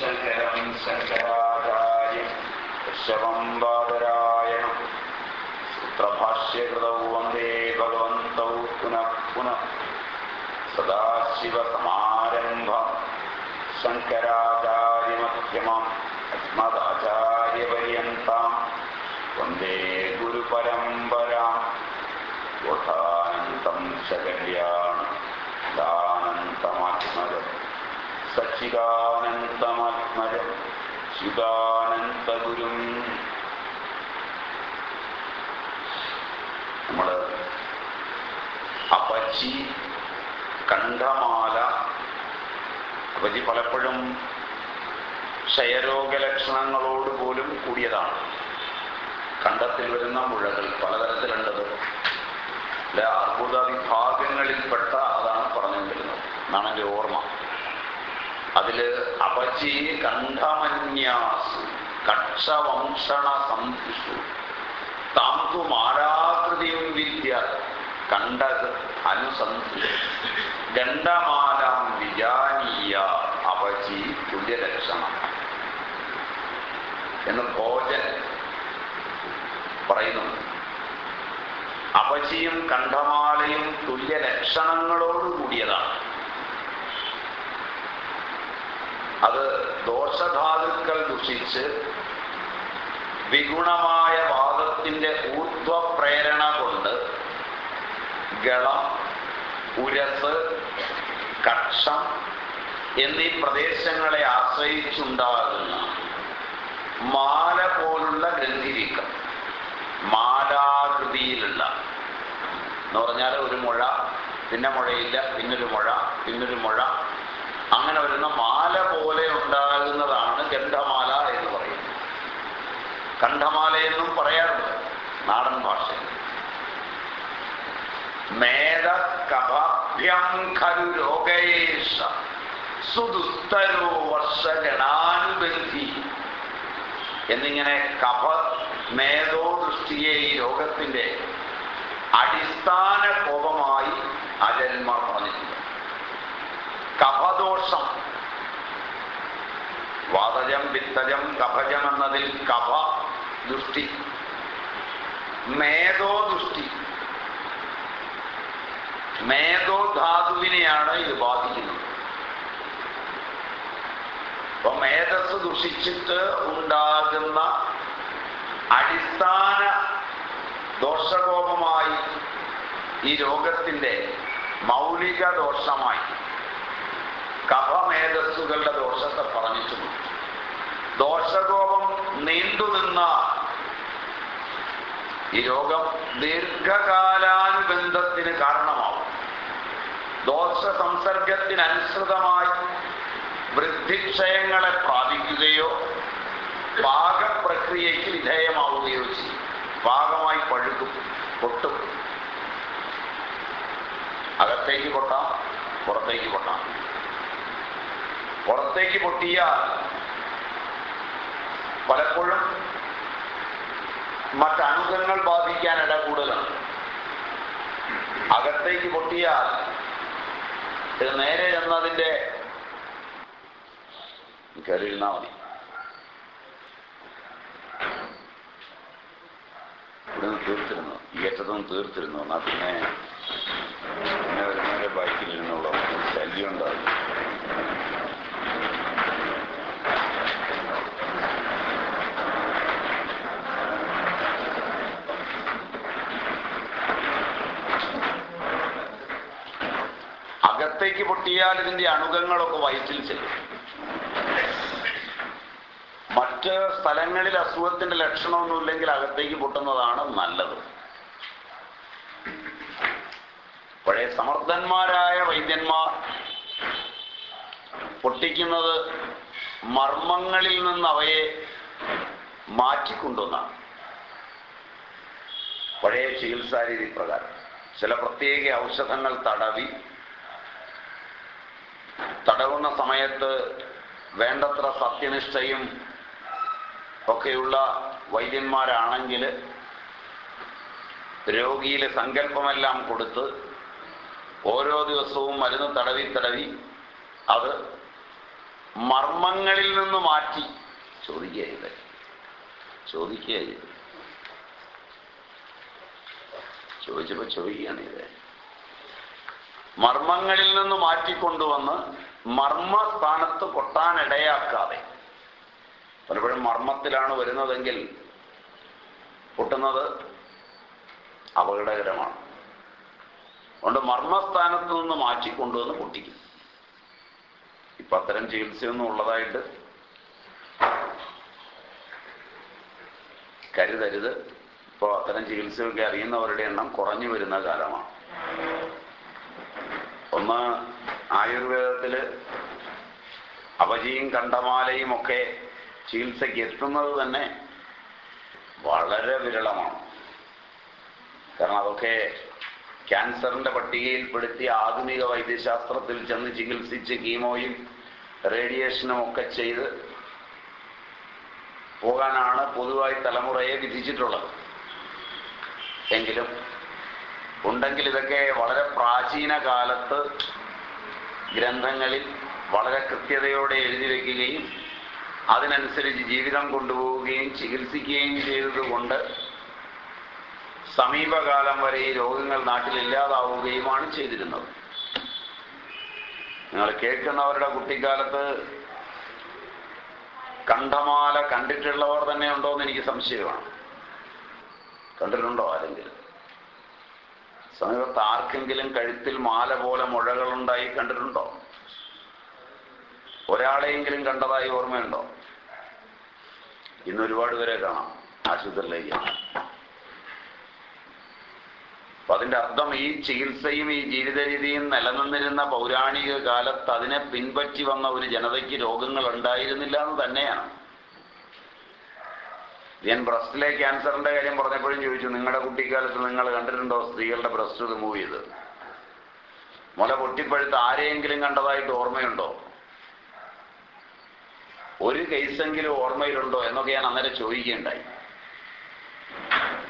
ശങ്കരം ശങ്കരാചാര്യം ശവം ബാദരായണം സൂത്രഭാഷ്യകൃതൗ വന്ദേ ഭഗവന്തൗ പുനഃ പുനഃ. സദാശിവസമാരംഭം. ശങ്കരാചാര്യമധ്യമം. അസ്മദാചാര്യപര്യന്താം വന്ദേ ഗുരുപരമ്പരാം. ബോധാനന്തം ശകല്യാണം. ദാനന്തമാത്മജം. സച്ചിദാനന്തമാത്മജം ശിവാനന്തഗുരും നമ്മൾ അപ്പച്ചി കണ്ഠമാല അപ്പച്ചി പലപ്പോഴും ക്ഷയരോഗ ലക്ഷണങ്ങളോട് പോലും കൂടിയതാണ്. കണ്ടത്തിൽ വരുന്ന മുഴകൾ പലതരത്തിലുണ്ടത് അർബുദ വിഭാഗങ്ങളിൽപ്പെട്ട അതാണ് പറഞ്ഞുകൊണ്ടിരുന്നത് എന്നാണ് എന്റെ ഓർമ്മ. അതിൽ അപചി കണ്ഠമന്യാസ് കക്ഷവംശണ സന്ധിഷു താം തു മാരാകൃതിയും വിദ്യ കണ്ടത് അനുസന്ധി ഗണ്ഡമാലാം വിജാനീയ അപചി തുല്യലക്ഷണം. എന്ന് ഭോജൻ പറയുന്നുണ്ട്. അപചിയും കണ്ഠമാലയും തുല്യ ലക്ഷണങ്ങളോട് കൂടിയതാണ് അത് ദോഷധാതുക്കൾ ദുഷിച്ച് വിഗുണമായ വാദത്തിന്റെ ഊർധ്വപ്രേരണ കൊണ്ട് ഗളം ഉരസ് കക്ഷം എന്നീ പ്രദേശങ്ങളെ ആശ്രയിച്ചുണ്ടാകുന്ന മാല പോലുള്ള ഗ്രന്ഥിരീക്കം മാലാകൃതിയിലുള്ള. എന്ന് പറഞ്ഞാൽ ഒരു മുഴ പിന്നെ മുഴയില്ല പിന്നൊരു മുഴ പിന്നൊരു മുഴ അങ്ങനെ വരുന്ന മാല പോലെ ഉണ്ടാകുന്നതാണ് ഗന്ധമാല എന്ന് പറയുന്നത്. കണ്ഠമാല എന്നും പറയാറുണ്ട് നാടൻ ഭാഷയിൽ. എന്നിങ്ങനെ കഫ മേധോ ദൃഷ്ടിയെ ഈ രോഗത്തിന്റെ അടിസ്ഥാന കോപമായി അജന്മാർ പറഞ്ഞിട്ടുണ്ട്. കഫദോഷം. വാതജം പിത്തജം കഫജം എന്നതിൽ കഫ ദുഷ്ടി. മേധോ ദുഷ്ടി. മേധോ ധാതുവിനെയാണ് ഇത് ബാധിക്കുന്നത്. അപ്പൊ മേധസ് ദുഷിച്ചിട്ട് ഉണ്ടാകുന്ന അടിസ്ഥാന ദോഷകോപമായി ഈ രോഗത്തിന്റെ മൗലിക ദോഷമായി കഫമേധസ്സുകളുടെ ദോഷത്തെ പറഞ്ഞിട്ടുണ്ട്. ദോഷകോപം നീണ്ടുനിന്ന ഈ രോഗം ദീർഘകാലാനുബന്ധത്തിന് കാരണമാവും. ദോഷ സംസർഗത്തിനനുസൃതമായി വൃദ്ധിക്ഷയങ്ങളെ പ്രാപിക്കുകയോ പാകപ്രക്രിയയ്ക്ക് വിധേയമാവുകയോ ചെയ്യും. പാകമായി പഴുക്കും പൊട്ടും. അകത്തേക്ക് പൊട്ടാം പുറത്തേക്ക് പൊട്ടാം. പുറത്തേക്ക് പൊട്ടിയ പലപ്പോഴും മറ്റണുഖങ്ങൾ ബാധിക്കാൻ ഇട കൂടുതലാണ്. അകത്തേക്ക് പൊട്ടിയ ഇത് നേരെ എന്നതിന്റെ കയറിയിരുന്നാ മതി. ഇവിടുന്ന് തീർത്തിരുന്നു. അറ്റത്തൊന്നും തീർത്തിരുന്നു. എന്നാ പിന്നെ പിന്നെ വരുന്നവരെ ബൈക്കിലിരുന്നുള്ള ശല്യം ഉണ്ടാകും അകത്തേക്ക് പൊട്ടിയാൽ ഇതിന്റെ അണുഖങ്ങളൊക്കെ വയറ്റിൽ ചെല്ലും. മറ്റ് സ്ഥലങ്ങളിൽ അസുഖത്തിന്റെ ലക്ഷണമൊന്നുമില്ലെങ്കിൽ അകത്തേക്ക് പൊട്ടുന്നതാണ് നല്ലത്. പഴയ സമർത്ഥന്മാരായ വൈദ്യന്മാർ പൊട്ടിക്കുന്നത് മർമ്മങ്ങളിൽ നിന്ന് അവയെ മാറ്റിക്കൊണ്ടുവന്നാണ്. പഴയ ചികിത്സാരീതി പ്രകാരം ചില പ്രത്യേക ഔഷധങ്ങൾ തടവി തടവുന്ന സമയത്ത് വേണ്ടത്ര സത്യനിഷ്ഠയും ഒക്കെയുള്ള വൈദ്യന്മാരാണെങ്കിൽ രോഗിയിലെ സങ്കല്പമെല്ലാം കൊടുത്ത് ഓരോ ദിവസവും മരുന്ന് തടവി തടവി അത് മർമ്മങ്ങളിൽ നിന്ന് മാറ്റി ചോദിക്കുക ചോദിക്കുക ചോദിച്ചപ്പോ ചോദിക്കുകയാണ് ഇത്. മർമ്മങ്ങളിൽ നിന്ന് മാറ്റിക്കൊണ്ടുവന്ന് മർമ്മ സ്ഥാനത്ത് കൊട്ടാനിടയാക്കാതെ. പലപ്പോഴും മർമ്മത്തിലാണ് വരുന്നതെങ്കിൽ പൊട്ടുന്നത് അപകടകരമാണ്. അതുകൊണ്ട് മർമ്മസ്ഥാനത്ത് നിന്ന് മാറ്റിക്കൊണ്ടുവന്ന് പൊട്ടിക്കും. ഇപ്പൊ അത്തരം ചികിത്സയൊന്നും ഉള്ളതായിട്ട് കരുതരുത്. ഇപ്പോൾ അത്തരം ചികിത്സയൊക്കെ അറിയുന്നവരുടെ എണ്ണം കുറഞ്ഞു വരുന്ന കാലമാണ്. ഒന്ന് ആയുർവേദത്തിൽ അപചിയും കണ്ടമാലയും ഒക്കെ ചികിത്സയ്ക്ക് എത്തുന്നത് തന്നെ വളരെ വിരളമാണ്. കാരണം അതൊക്കെ ക്യാൻസറിന്റെ പട്ടികയിൽപ്പെടുത്തി ആധുനിക വൈദ്യശാസ്ത്രത്തിൽ ചെന്ന് ചികിത്സിച്ച് കീമോയും റേഡിയേഷനും ഒക്കെ ചെയ്ത് പോകാനാണ് പൊതുവായി തലമുറയെ വിധിച്ചിട്ടുള്ളത്. എങ്കിലും ഉണ്ടെങ്കിൽ ഇതൊക്കെ വളരെ പ്രാചീന കാലത്ത് ഗ്രന്ഥങ്ങളിൽ വളരെ കൃത്യതയോടെ എഴുതി വയ്ക്കുകയും അതിനനുസരിച്ച് ജീവിതം കൊണ്ടുപോവുകയും ചികിത്സിക്കുകയും ചെയ്തതുകൊണ്ട് സമീപകാലം വരെ ഈ രോഗങ്ങൾ നാട്ടിൽ ഇല്ലാതാവുകയുമാണ് ചെയ്തിരുന്നത്. നിങ്ങൾ കേൾക്കുന്നവരുടെ കുട്ടിക്കാലത്ത് കണ്ഠമാല കണ്ടിട്ടുള്ളവർ തന്നെ ഉണ്ടോ എന്ന് എനിക്ക് സംശയമാണ്. കണ്ടിട്ടുണ്ടോ ആരെങ്കിലും? സമീപത്ത് ആർക്കെങ്കിലും കഴുത്തിൽ മാല പോലെ മുഴകളുണ്ടായി കണ്ടിട്ടുണ്ടോ? ഒരാളെയെങ്കിലും കണ്ടതായി ഓർമ്മയുണ്ടോ? ഇന്ന് ഒരുപാട് പേരെ കാണാം ആശുപത്രിയിലേക്ക് അപ്പൊ അതിന്റെ അർത്ഥം ഈ ചികിത്സയും ഈ ജീവിത രീതിയും നിലനിന്നിരുന്ന പൗരാണിക കാലത്ത് അതിനെ പിൻപറ്റി വന്ന ഒരു ജനതയ്ക്ക് രോഗങ്ങൾ ഉണ്ടായിരുന്നില്ല എന്ന് തന്നെയാണ്. ഞാൻ ബ്രസ്റ്റിലെ ക്യാൻസറിന്റെ കാര്യം പറഞ്ഞപ്പോഴും ചോദിച്ചു നിങ്ങളുടെ കുട്ടിക്കാലത്ത് നിങ്ങൾ കണ്ടിട്ടുണ്ടോ സ്ത്രീകളുടെ ബ്രസ്റ്റ് റിമൂവ് ചെയ്ത്? മുല പൊട്ടിപ്പഴുത്ത് ആരെയെങ്കിലും കണ്ടതായിട്ട് ഓർമ്മയുണ്ടോ? ഒരു കേസെങ്കിലും ഓർമ്മയിലുണ്ടോ എന്നൊക്കെ ഞാൻ അന്നേരം ചോദിക്കുകയുണ്ടായി.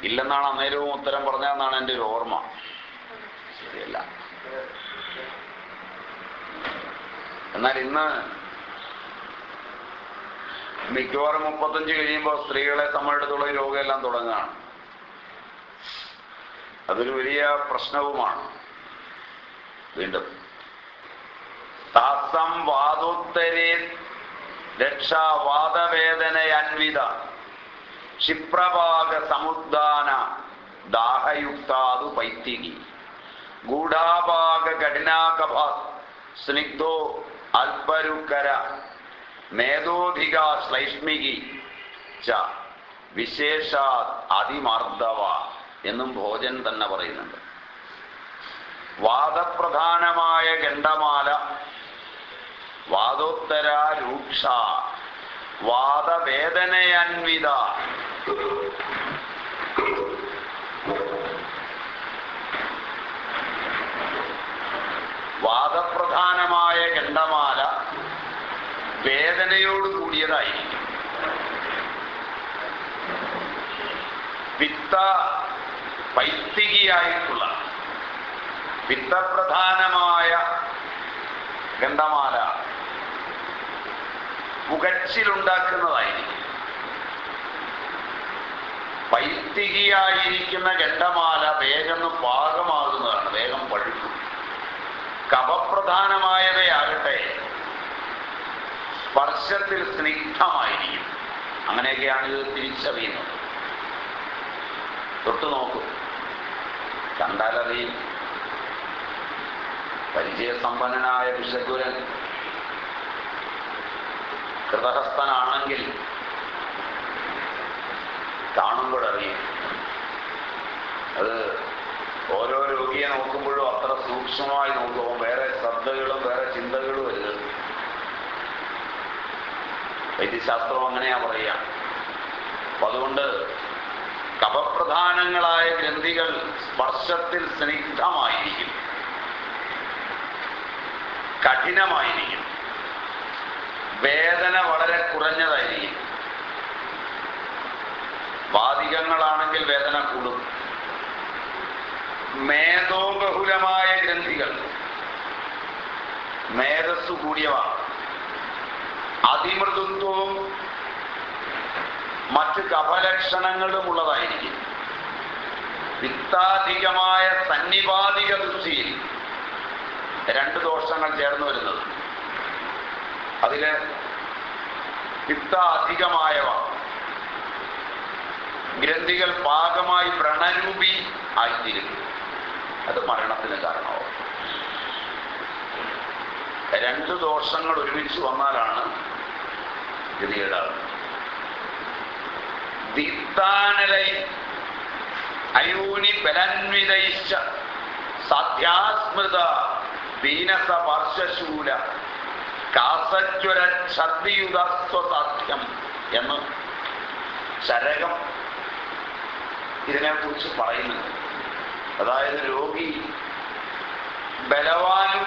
ഇല്ലെന്നാണ് അന്നേരവും ഉത്തരം പറഞ്ഞതെന്നാണ് എന്റെ ഒരു ഓർമ്മ. ശരിയല്ല. എന്നാൽ ഇന്ന് മിക്കവാറും മുപ്പത്തഞ്ച് കഴിയുമ്പോൾ സ്ത്രീകളെ തമ്മിലെടുത്തുള്ള രോഗമെല്ലാം തുടങ്ങുകയാണ്. അതൊരു വലിയ പ്രശ്നവുമാണ്. വീണ്ടും. താസം വാദോത്തരേ രക്ഷാവാദവേദന അൻവിത ക്ഷിപ്രഭാഗ സമുദ്ധാന ദാഹയുക്താതു പൈത്തികി. ഗൂഢാഭാഗ കഠിനാകഭ സ്നിഗ്ധോ അൽപരുക്കര മേധോധിക ശ്ലൈഷ്മികി ച. വിശേഷ അതിമർദ്ദവ എന്നും ഭോജൻ തന്നെ പറയുന്നുണ്ട്. വാദപ്രധാനമായ ഗണ്ഡമാല വാദോത്തര രൂക്ഷ വാദവേദനയന്വിത. വാദപ്രധാനമായ ഗണ്ഡമാല വേദനയോട് കൂടിയതായിരിക്കും. പിത്ത പൈത്തികിയായിട്ടുള്ള പിത്തപ്രധാനമായ ഗന്ധമാല പുകച്ചിലുണ്ടാക്കുന്നതായിരിക്കും പൈത്തികിയായിരിക്കുന്ന ഗണ്ഡമാല വേഗം പാകമാകുന്നതാണ് വേഗം പഴുക്കും. കപപ്രധാനമായവയാകട്ടെ സ്പർശത്തിൽ സ്നിഗ്ധമായിരിക്കും. അങ്ങനെയൊക്കെയാണ് ഇത് തിരിച്ചറിയുന്നത്. തൊട്ടു നോക്കും. കണ്ടാലറിയും പരിചയസമ്പന്നനായ വിഷഗുരൻ കൃതഹസ്തനാണെങ്കിൽ കാണുമ്പോഴറിയും അത് ഓരോ രോഗിയെ നോക്കുമ്പോഴും അത്ര സൂക്ഷ്മമായി നോക്കുമ്പോൾ വേറെ ശ്രദ്ധകളും വേറെ ചിന്തകളും വരുന്നത് വൈദ്യശാസ്ത്രം അങ്ങനെയാ പറയുക. അപ്പൊ അതുകൊണ്ട് കപപ്രധാനങ്ങളായ ഗ്രന്ഥികൾ സ്പർശത്തിൽ സ്നിഗ്ധമായിരിക്കും. കഠിനമായിരിക്കും. വേദന വളരെ കുറഞ്ഞതായിരിക്കും. വാദികങ്ങളാണെങ്കിൽ വേദന കൂടും. മേധോബഹുലമായ ഗ്രന്ഥികൾ മേധസ്സു കൂടിയവ അതിമൃദുത്വവും മറ്റ് കഫലക്ഷണങ്ങളും ഉള്ളതായിരിക്കും. വിത്താധികമായ സന്നിപാതിക ദൃഷ്ടിയിൽ രണ്ട് ദോഷങ്ങൾ ചേർന്ന് വരുന്നത്. അതിൽ പിത്ത അധികമായവ ഗ്രന്ഥികൾ പാകമായി പ്രണരൂപി ആയിത്തീരുന്നു. അത് മരണത്തിന് കാരണമാവും. രണ്ട് ദോഷങ്ങൾ ഒരുമിച്ച് വന്നാലാണ് ഗതികേടാകുന്നത് ദീപ്താനലൈ അയൂനി ബലന്വിതൈശ്ച സാധ്യാസ്മൃത ദീനസ വർഷശൂല കാസജ്വര ഛർദിയുതസ്വസാധ്യം എന്ന് ചരകം ഇതിനെക്കുറിച്ച് പറയുന്നു. അതായത് രോഗി ബലവാനും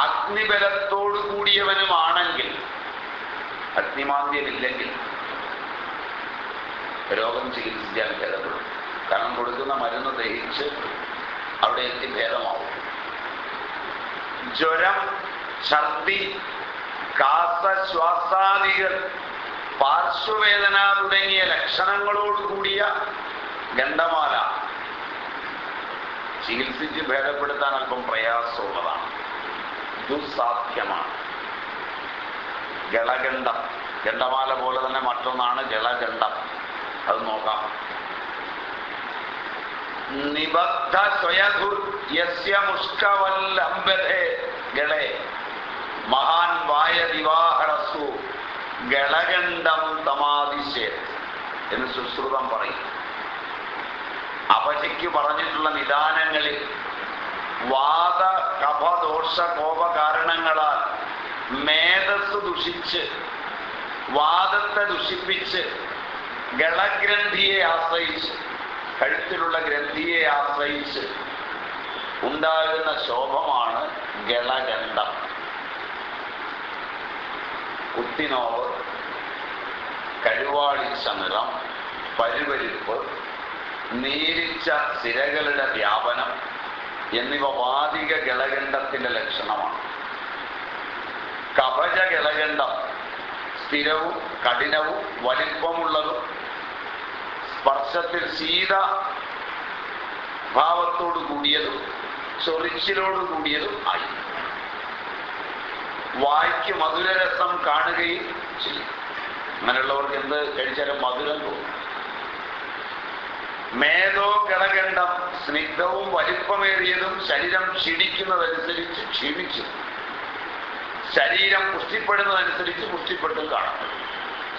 അഗ്നിബലത്തോടു കൂടിയവനുമാണെങ്കിൽ അഗ്നിമാന്ദ്യമില്ലെങ്കിൽ രോഗം ചികിത്സിക്കാൻ ഭേദപ്പെടും. കാരണം കൊടുക്കുന്ന മരുന്ന് ദഹിച്ച് അവിടെ എത്തി ഭേദമാവും. ജ്വരം ഛർദി കാസ ശ്വാസാദികൾ പാർശ്വവേദന തുടങ്ങിയ ലക്ഷണങ്ങളോട് കൂടിയ ഗന്ധമാല. ചികിത്സിച്ച് ഭേദപ്പെടുത്താൻ അല്പം പ്രയാസമുള്ളതാണ്. ദുസ്സാധ്യമാണ്. ഗളഗണ്ഡം. ഗണ്ഡമാല പോലെ തന്നെ മറ്റൊന്നാണ് ഗളഗണ്ഡം. അത് നോക്കാം. നിബദ്ധ സ്വയധു യസ്യ മുഷ്കവല്ലംബധേ ഗളെ. മഹാൻ വായ ദിവാഹരസു ഗളഗണ്ഡം തമാതിശേ എന്ന് സുശ്രുതം പറയും. അപചയ്ക്ക് പറഞ്ഞിട്ടുള്ള നിദാനങ്ങളിൽ വാദ കഫദോഷ കോപ കാരണങ്ങളാൽ മേധസ് ദുഷിച്ച് വാദത്തെ ദുഷിപ്പിച്ച് ഗളഗ്രന്ഥിയെ ആശ്രയിച്ച് കഴുത്തിലുള്ള ഗ്രന്ഥിയെ ആശ്രയിച്ച് ഉണ്ടാകുന്ന ശോഭമാണ് ഗളഗന്ധം. കുത്തിനോവ് കരുവാളിച്ച നിറം പരുവരിപ്പ് നീരിച്ച സിരകളുടെ വ്യാപനം എന്നിവ വാതിക ഗളഗന്ധത്തിന്റെ ലക്ഷണമാണ്. കവച ഗളകണ്ഠം സ്ഥിരവും കഠിനവും വലിപ്പമുള്ളതും സ്പർശത്തിൽ ശീത ഭാവത്തോടു കൂടിയതും ചൊറിച്ചിലോട് കൂടിയതും ആയി. വായ്ക്ക് മധുരരസം കാണുകയും ചെയ്യും. അങ്ങനെയുള്ളവർക്ക് എന്ത് കഴിച്ചാലും മധുരം തോന്നും. മേധോ കിളകണ്ഠം സ്നിഗ്ധവും വലിപ്പമേറിയതും ശരീരം ക്ഷീണിക്കുന്നതനുസരിച്ച് ക്ഷീണിച്ചു. ശരീരം പുഷ്ടിപ്പെടുന്നതനുസരിച്ച് പുഷ്ടിപ്പെട്ടും കാണാം.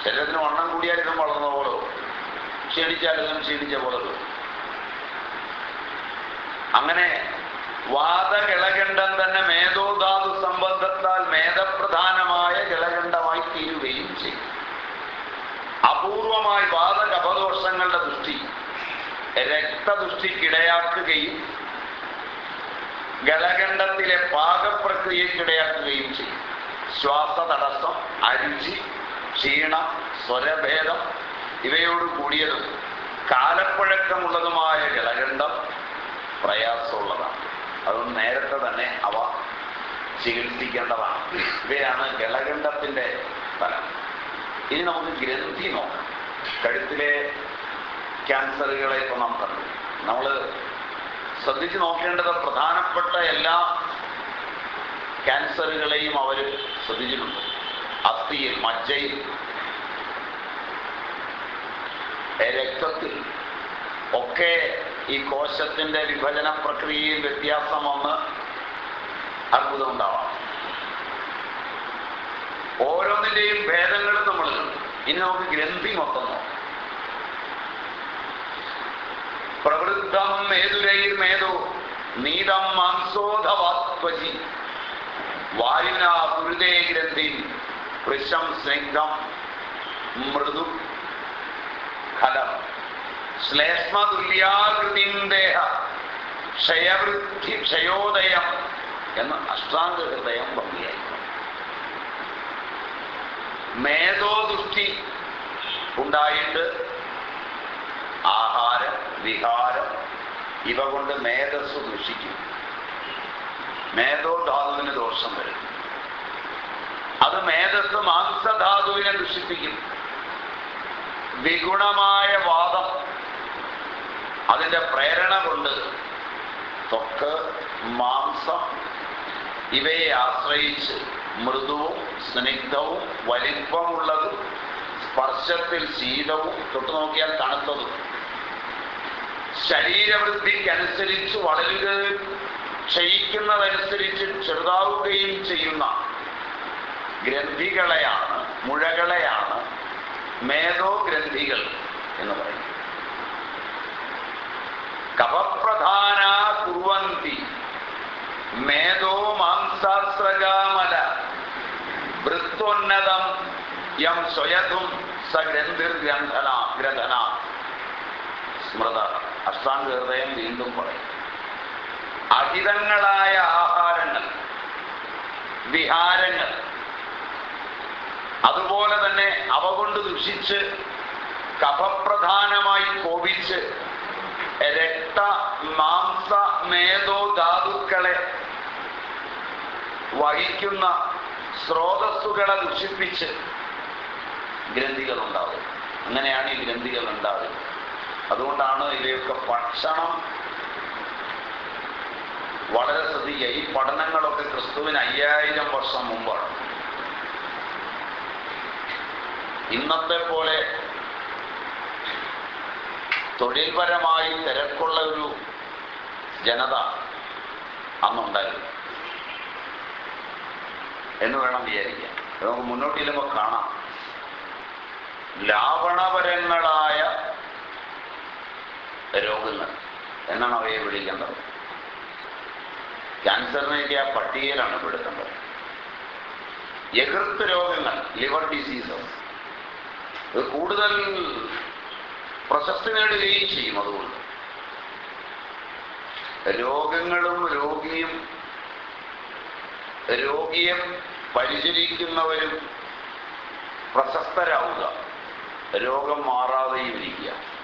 ശരീരത്തിന് വണ്ണം കൂടിയാൽ ഇതും വളർന്ന പോലെ ക്ഷീണിച്ചാൽ ഇതും ക്ഷീണിച്ച പോലെ അങ്ങനെ വാദകിളകണ്ഠം തന്നെ മേധോധാതു സംബന്ധത്താൽ മേധപ്രധാനമായ കിളകണ്ഠമായി തീരുകയും ചെയ്യും. അപൂർവമായി വാദകപദോഷങ്ങളുടെ ദൃഷ്ടി രക്തദുഷ്ടിക്കിടയാക്കുകയും ഗളകണ്ഠത്തിലെ പാകപ്രക്രിയക്കിടയാക്കുകയും ചെയ്യും. ശ്വാസ തടസ്സം അരുചി ക്ഷീണം സ്വരഭേദം ഇവയോട് കൂടിയതും കാലപ്പഴക്കമുള്ളതുമായ ഗളകണ്ഠം പ്രയാസമുള്ളതാണ്. അതുകൊണ്ട് നേരത്തെ തന്നെ അവ ചികിത്സിക്കേണ്ടതാണ്. ഇവയാണ് ഗളകണ്ഠത്തിന്റെ ഫലം. ഇനി നമുക്ക് ഗ്രന്ഥി നോക്കാം. കഴുത്തിലെ ക്യാൻസറുകളെ ഇപ്പൊ നാം കണ്ടു. നമ്മൾ ശ്രദ്ധിച്ചു നോക്കേണ്ടത് പ്രധാനപ്പെട്ട എല്ലാ ക്യാൻസറുകളെയും അവർ ശ്രദ്ധിച്ചിട്ടുണ്ട്. അസ്ഥിയിൽ മജ്ജയിൽ രക്തത്തിൽ ഒക്കെ ഈ കോശത്തിന്റെ വിഭജന പ്രക്രിയയിൽ വ്യത്യാസം വന്ന് അത്ഭുതമുണ്ടാവാം ഓരോന്നിന്റെയും ഭേദങ്ങൾ നമ്മൾ ഇനി നമുക്ക് ഗ്രന്ഥി മൊത്തം നോക്കാം മേതുരൈർമേതോ നീതം മാംസോധവാത്വജി. വായുന ഗുരുദേ ഗ്രന്ഥി വൃഷം സ്നിഗ്ധം. മൃദു. ഫലം. ശ്ലേഷ്മതുല്യാകൃതിം ദേഹ. ക്ഷയവൃദ്ധി ക്ഷയോദയം എന്ന് അഷ്ടാംഗ ഹൃദയം ഭംഗിയായി മേധോദുഷ്ടി ഉണ്ടായിട്ട് ആഹാരം വിഹാരം. ഇവ കൊണ്ട് മേധസ് ദുഷിക്കും. മേധോ ധാതുവിന് ദോഷം വരും. അത് മേധസ് മാംസധാതുവിനെ ദുഷിപ്പിക്കും. വിഗുണമായ വാദം അതിന്റെ പ്രേരണ കൊണ്ട് ത്വക്ക് മാംസം ഇവയെ ആശ്രയിച്ച് മൃദുവും സ്നിഗ്ധവും വലിപ്പമുള്ളതും സ്പർശത്തിൽ ശീതവും തൊട്ടു നോക്കിയാൽ തണുത്തതും. ശരീരവൃദ്ധിക്കനുസരിച്ച് വളരുകയും ക്ഷയിക്കുന്നതനുസരിച്ച് ചെറുതാവുകയും ചെയ്യുന്ന ഗ്രന്ഥികളെയാണ് മുഴകളെയാണ് മേധോ ഗ്രന്ഥികൾ എന്ന് പറയുന്നത്. കപപ്രധാന കുറുവന്തി മേധോ മാംസാസ്രകാമല വൃത്തോന്നതം യം സ്വയതും സഗ്രന്ഥിർ ഗ്രന്ഥന ഗ്രഥന. സ്മൃത. അഷ്ടാംഗ ഹൃദയം വീണ്ടും പറയും അഹിതങ്ങളായ ആഹാരങ്ങൾ വിഹാരങ്ങൾ അതുപോലെ തന്നെ അവ കൊണ്ട് ദുഷിച്ച് കഫപ്രധാനമായി കോപിച്ച് രക്ത മാംസ മേധോ ധാതുക്കളെ വഹിക്കുന്ന സ്രോതസ്സുകളെ ദുഷിപ്പിച്ച് ഗ്രന്ഥികൾ ഉണ്ടാവും അങ്ങനെയാണ് ഈ ഗ്രന്ഥികൾ ഉണ്ടാവുക അതുകൊണ്ടാണ് ഇവയൊക്കെ ഭക്ഷണം വളരെ ശ്രദ്ധിക്കുക. ഈ പഠനങ്ങളൊക്കെ ക്രിസ്തുവിന് അയ്യായിരം വർഷം മുമ്പാണ്. ഇന്നത്തെ പോലെ തൊഴിൽപരമായി തിരക്കുള്ള ഒരു ജനത അന്നുണ്ടായിരുന്നു. എന്ന് വേണം വിചാരിക്കാൻ നമുക്ക് മുന്നോട്ട് കാണാം. ലാവണപരങ്ങളായ രോഗങ്ങൾ എന്നാണ് അവയെ വിളിക്കേണ്ടത്. ക്യാൻസറിനെയൊക്കെ ആ പട്ടികയിലാണ് പെടുത്തേണ്ടത് എതിർത്ത് രോഗങ്ങൾ ലിവർ ഡിസീസസ് ഇത് കൂടുതൽ പ്രശസ്തി നേടുകയും ചെയ്യും അതുകൊണ്ട്. രോഗങ്ങളും രോഗിയും രോഗിയെ പരിചരിക്കുന്നവരും പ്രശസ്തരാവുക. രോഗം മാറാതെയും ഇരിക്കുക.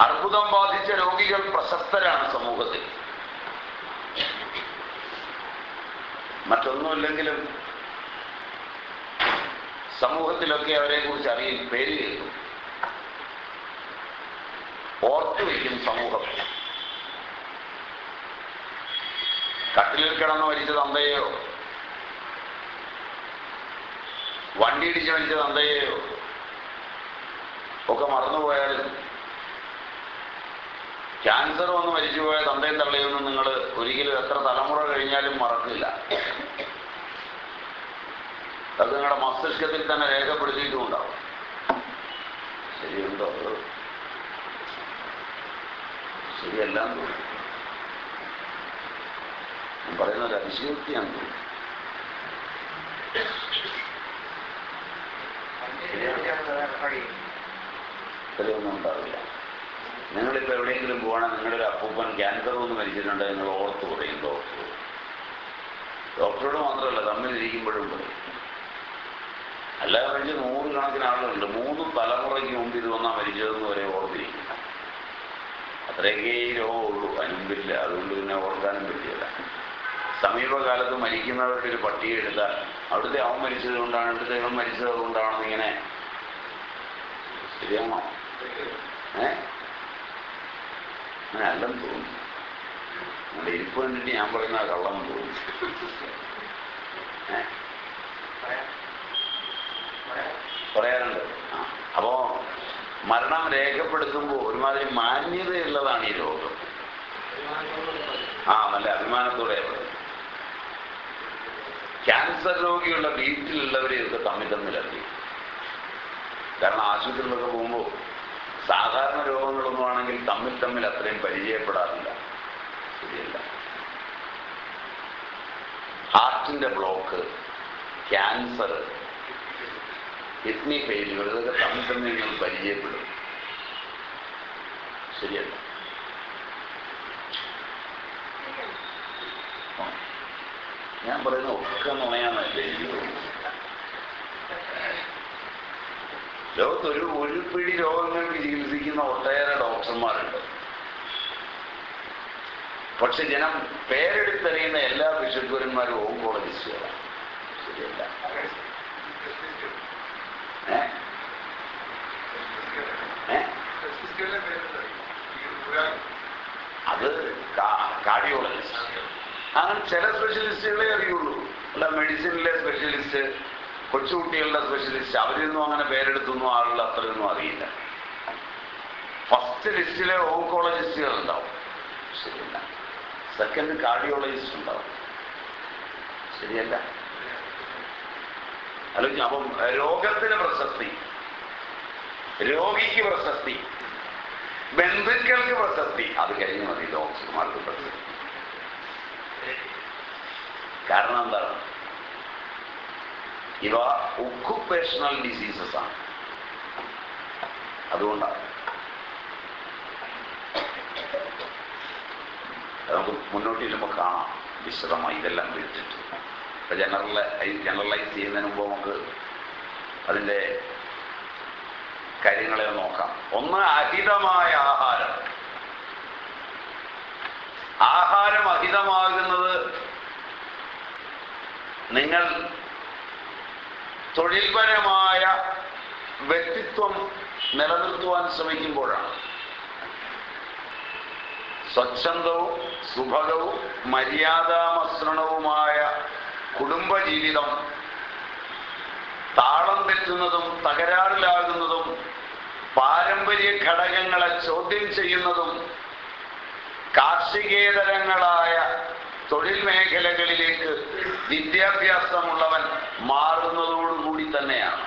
അർബുദം ബാധിച്ച രോഗികൾ പ്രശസ്തരാണ് സമൂഹത്തിൽ. മറ്റൊന്നുമില്ലെങ്കിലും സമൂഹത്തിലൊക്കെ അവരെ കുറിച്ച് അറിയും പേര് കേൾക്കും. ഓർത്തു വയ്ക്കും സമൂഹം. കട്ടിലിൽ കിടന്ന് മരിച്ച തന്തയെയോ? വണ്ടി ഇടിച്ച് മരിച്ച തന്തയെയോ? ഒക്കെ മറന്നുപോയാലും ക്യാൻസർ വന്ന് മരിച്ചുപോയ തന്തയും തള്ളയൊന്നും നിങ്ങൾ ഒരിക്കലും എത്ര തലമുറ കഴിഞ്ഞാലും മറക്കില്ല. അത് നിങ്ങളുടെ മസ്തിഷ്കത്തിൽ തന്നെ രേഖപ്പെടുത്തിയിട്ടുണ്ടാവും. ശരിയുണ്ടോ ശരിയല്ല ഞാൻ പറയുന്ന ഒരു അതിശയോക്തിയാണ് തോന്നുന്നു. ശരിയൊന്നും ഉണ്ടാവില്ല. നിങ്ങളിപ്പോൾ എവിടെയെങ്കിലും പോകണം നിങ്ങളുടെ അപ്പൂപ്പൻ ക്യാൻസർ ഒന്ന് മരിച്ചിട്ടുണ്ട് നിങ്ങൾ ഓർത്ത് പറയും ഡോക്ടർ ഡോക്ടറോട് മാത്രമല്ല തമ്മിൽ ഇരിക്കുമ്പോഴും പറയും. അല്ലാതെ മരിച്ച നൂറുകണക്കിന് ആളുകളുണ്ട്. മൂന്ന് തലമുറയ്ക്ക് മുമ്പ് ഇത് വന്നാൽ മരിച്ചതെന്ന് വരെ ഓർത്തിരിക്കും. അത്രയൊക്കെ ഈ രോഗമുള്ളൂ അനുമ്പില്ല. അതുകൊണ്ട് പിന്നെ ഓർക്കാനും പറ്റില്ല. സമീപകാലത്ത് മരിക്കുന്നവരുടെ ഒരു പട്ടിക എടുത്താൽ അവിടുത്തെ അവൻ മരിച്ചത് കൊണ്ടാണ് ഇവിടുത്തെ ഇവൻ മരിച്ചത് കൊണ്ടാണെന്ന് ഇങ്ങനെ ശരിയാണോ? ഏ? അങ്ങനെ അല്ലെന്ന് തോന്നുന്നു നമ്മുടെ ഇരിപ്പ് കണ്ടിട്ട് ഞാൻ പറയുന്ന കള്ളമെന്ന് തോന്നുന്നു പറയാറുണ്ട്. അപ്പോ മരണം രേഖപ്പെടുത്തുമ്പോൾ ഒരുമാതിരി മാന്യതയുള്ളതാണ് ഈ ലോകം. ആ നല്ല അഭിമാനത്തോടെ ക്യാൻസർ രോഗിയുള്ള വീട്ടിലുള്ളവരെയൊക്കെ തമ്മിൽ തമ്മിലറിയും കാരണം ആശുപത്രിയിലൊക്കെ പോകുമ്പോൾ സാധാരണ രോഗങ്ങളൊന്നും ആണെങ്കിൽ തമ്മിൽ തമ്മിൽ അത്രയും പരിചയപ്പെടാറില്ല. ശരിയല്ല. ഹാർട്ടിന്റെ ബ്ലോക്ക് ക്യാൻസർ കിഡ്നി ഫെയിലുകൾ ഇതൊക്കെ തമ്മിൽ തമ്മിൽ നിങ്ങൾ പരിചയപ്പെടും. ശരിയല്ല. ഞാൻ പറയുന്ന ഒക്കെ നുണയാന്നല്ലേ ലോകത്തൊരു ഒരു പിടി രോഗങ്ങൾക്ക് ചികിത്സിക്കുന്ന ഒട്ടേറെ ഡോക്ടർമാരുണ്ട്. പക്ഷെ ജനം പേരെടുത്തറിയുന്ന എല്ലാ ബിഷപ്പുരന്മാരും ഓങ്കോളജിസ്റ്റുകളാണ് ശരിയല്ല. അത് കാർഡിയോളജിസ്റ്റ്. അങ്ങനെ ചില സ്പെഷ്യലിസ്റ്റുകളെ അറിയുള്ളൂ. അല്ല മെഡിസിനിലെ സ്പെഷ്യലിസ്റ്റ് കൊച്ചുകുട്ടികളുടെ സ്പെഷ്യലിസ്റ്റ് അവരൊന്നും അങ്ങനെ പേരെടുത്തൊന്നും ആളുകൾ അത്രയൊന്നും അറിയില്ല. ഫസ്റ്റ് ലിസ്റ്റിലെ ഓങ്കോളജിസ്റ്റുകൾ ഉണ്ടാവും ശരിയല്ല. സെക്കൻഡ് കാർഡിയോളജിസ്റ്റ് ഉണ്ടാവും. ശരിയല്ല. അല്ലെങ്കിൽ അപ്പം രോഗത്തിന് പ്രശസ്തി. രോഗിക്ക് പ്രശസ്തി. ബന്ധുക്കൾക്ക് പ്രശസ്തി. അത് കഴിഞ്ഞു മതി ഡോക്ടർമാർക്ക് പ്രശസ്തി. കാരണം എന്താണ്? ഇവ ഒക്കുപേഷണൽ ഡിസീസസ് ആണ്. അതുകൊണ്ടാണ് നമുക്ക് മുന്നോട്ട് ചെല്ലുമ്പോൾ കാണാം. വിശദമായി ഇതെല്ലാം വിളിച്ചിട്ട് ഇപ്പൊ ജനറൽ ജനറലൈസ് ചെയ്യുന്നതിന് മുമ്പ് നമുക്ക് അതിന്റെ കാര്യങ്ങളെ നോക്കാം. ഒന്ന് അഹിതമായ ആഹാരം. ആഹാരം അഹിതമാകുന്നത് നിങ്ങൾ തൊഴിൽപരമായ വ്യക്തിത്വം നിലനിർത്തുവാൻ ശ്രമിക്കുമ്പോഴാണ്. സ്വച്ഛന്തവും സുഭകവും മര്യാദാമസൃണവുമായ കുടുംബജീവിതം താളം തെറ്റുന്നതും തകരാറിലാകുന്നതും പാരമ്പര്യ ഘടകങ്ങളെ ചോദ്യം ചെയ്യുന്നതും കാർഷികേതരങ്ങളായ തൊഴിൽ മേഖലകളിലേക്ക് വിദ്യാഭ്യാസമുള്ളവൻ മാറുന്നതോടുകൂടി തന്നെയാണ്.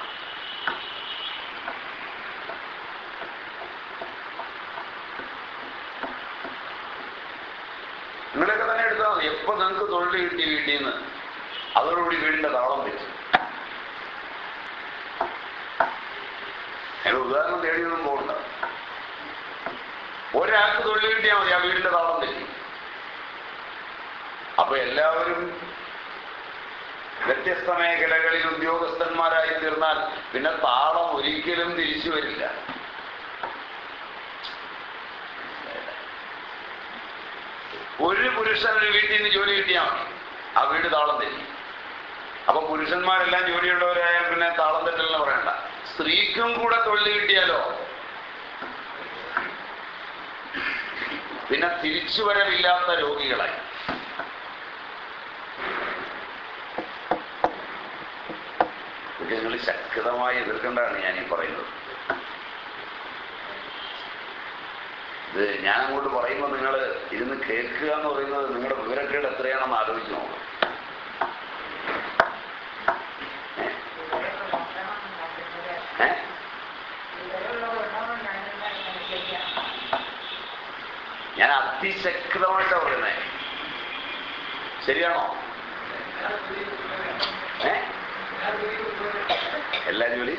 നിങ്ങളൊക്കെ തന്നെ എടുത്താൽ മതി. എപ്പോ നിങ്ങൾക്ക് തൊഴിൽ കിട്ടി വീട്ടിൽ നിന്ന് അതോടുകൂടി വീടിന്റെ താളം വെച്ചു. അതിന് ഉദാഹരണം തേടിയൊന്നും പോകണ്ട. ഒരാൾക്ക് തൊഴിൽ കിട്ടിയാൽ മതി ആ വീടിന്റെ താളം തെറ്റി. അപ്പൊ എല്ലാവരും വ്യത്യസ്ത മേഖലകളിൽ ഉദ്യോഗസ്ഥന്മാരായി തീർന്നാൽ പിന്നെ താളം ഒരിക്കലും തിരിച്ചു വരില്ല. ഒരു പുരുഷൻ ഒരു വീട്ടിൽ നിന്ന് ജോലി കിട്ടിയാൽ മതി. ആ വീട് താളം തെറ്റി. അപ്പൊ പുരുഷന്മാരെല്ലാം ജോലിയുള്ളവരായാൽ പിന്നെ താളം തെറ്റലെന്ന് പറയണ്ട. സ്ത്രീക്കും കൂടെ തൊഴിൽ കിട്ടിയാലോ? പിന്നെ തിരിച്ചുവരവില്ലാത്ത രോഗികളായി. നിങ്ങൾ ശക്തമായി എതിർക്കേണ്ടതാണ് ഞാൻ ഈ പറയുന്നത്. ഇത് ഞാൻ അങ്ങോട്ട് പറയുമ്പോൾ നിങ്ങൾ ഇരുന്ന് കേൾക്കുക എന്ന് പറയുന്നത് നിങ്ങളുടെ വിവരക്കേട് എത്രയാണെന്ന് ആലോചിച്ച് നോക്കാം? ഞാൻ അതിശക്തമായിട്ടാണ് പറയുന്നത് ശരിയാണോ ഏ എല്ലാ ജോലി?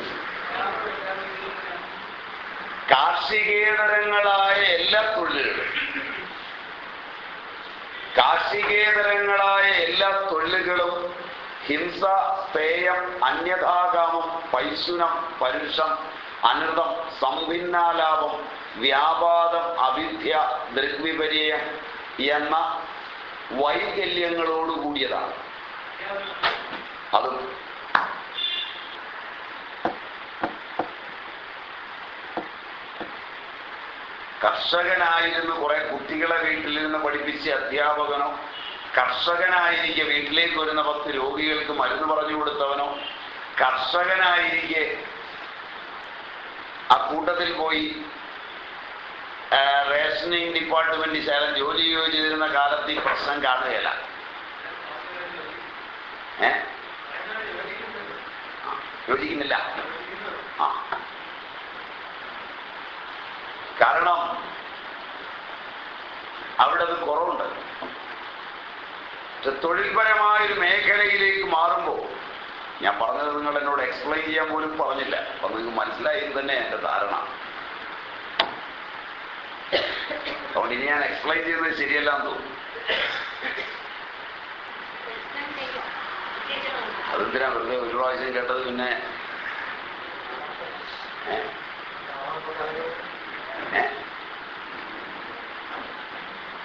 കാർഷികേതരങ്ങളായ എല്ലാ തൊഴിലുകളും. കാർഷികേതരങ്ങളായ എല്ലാ തൊഴിലുകളും ഹിംസ സ്തേയം അന്യഥാകാമം പൈശുനം പരുഷം അനൃതം സംഭിന്നാലാപം വ്യാപാദം അവിദ്യ ദൃഗ്വിപര്യം എന്ന വൈകല്യങ്ങളോടുകൂടിയതാണ്. അതും കർഷകനായിരുന്നു. കുറെ കുട്ടികളെ വീട്ടിൽ നിന്ന് പഠിപ്പിച്ച അധ്യാപകനോ കർഷകനായിരിക്കെ വീട്ടിലേക്ക് വരുന്ന പത്ത് രോഗികൾക്ക് മരുന്ന് പറഞ്ഞു കൊടുത്തവനോ കർഷകനായിരിക്കെ ആ കൂട്ടത്തിൽ പോയി റേഷനിങ് ഡിപ്പാർട്ട്മെന്റിൽ ശേഷം ജോലി ചെയ്തിരുന്ന കാലത്ത് ഈ പ്രശ്നം കാണുകയില്ല. ഏ? യോജിക്കുന്നില്ല ആ കാരണം അവിടെ അത് കുറവുണ്ട്. തൊഴിൽപരമായ തൊഴിൽപരമായൊരു മേഖലയിലേക്ക് മാറുമ്പോൾ ഞാൻ പറഞ്ഞത് നിങ്ങൾ എന്നോട് എക്സ്പ്ലെയിൻ ചെയ്യാൻ പോലും പറഞ്ഞില്ല. അപ്പൊ നിങ്ങൾക്ക് മനസ്സിലായി തന്നെ എന്റെ ധാരണ. അതുകൊണ്ട് ഇനി ഞാൻ എക്സ്പ്ലെയിൻ ചെയ്യുന്നത് ശരിയല്ല എന്ന് തോന്നുന്നു. അതെന്തിനാ വെറുതെ ഒരു പ്രാവശ്യം കേട്ടത് പിന്നെ?